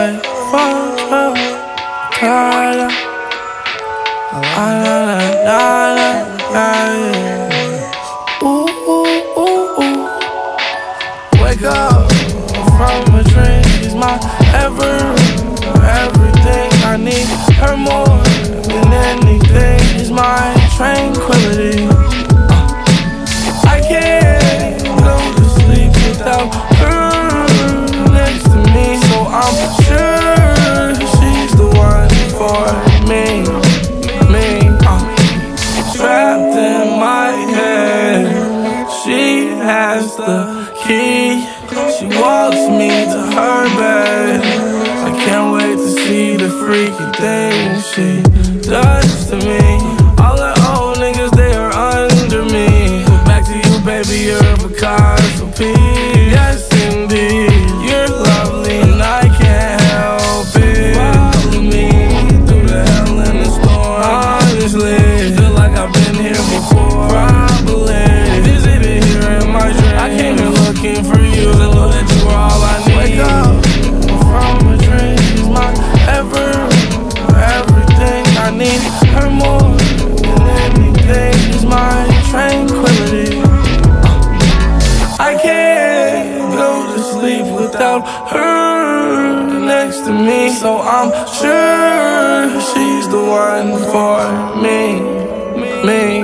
wait for her. Carla. From a dream. She's my ever, everything. I need her more than anything. She's my tranquility. I can't go to sleep without her next to me. So I'm the key. She walks me to her bed. I can't wait to see the freaky things she does to me. All the old niggas, they are under me. Back to you, baby, you're a Picasso piece. Without her next to me. So I'm sure she's the one for me. Me.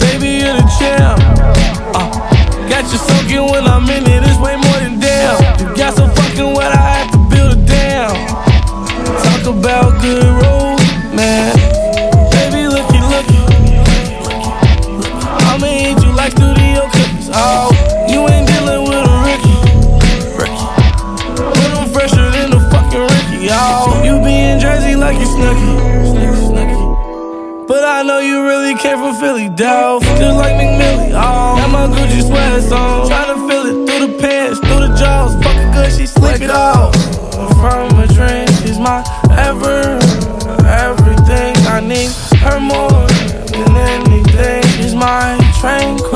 Baby, you're the champ. Uh, got you soaking when I'm in it. It's way more than damn. You got so fucking wet, I had to build a dam. Talk about good snooky. But I know you really came from Philly, down Just like McMillie, oh. Got my Gucci sweats on. Tryna feel it through the pants, through the jaws. Fucking good, she slip it off. From a dream, she's my ever, everything I need. Her more than anything, she's my tranquil.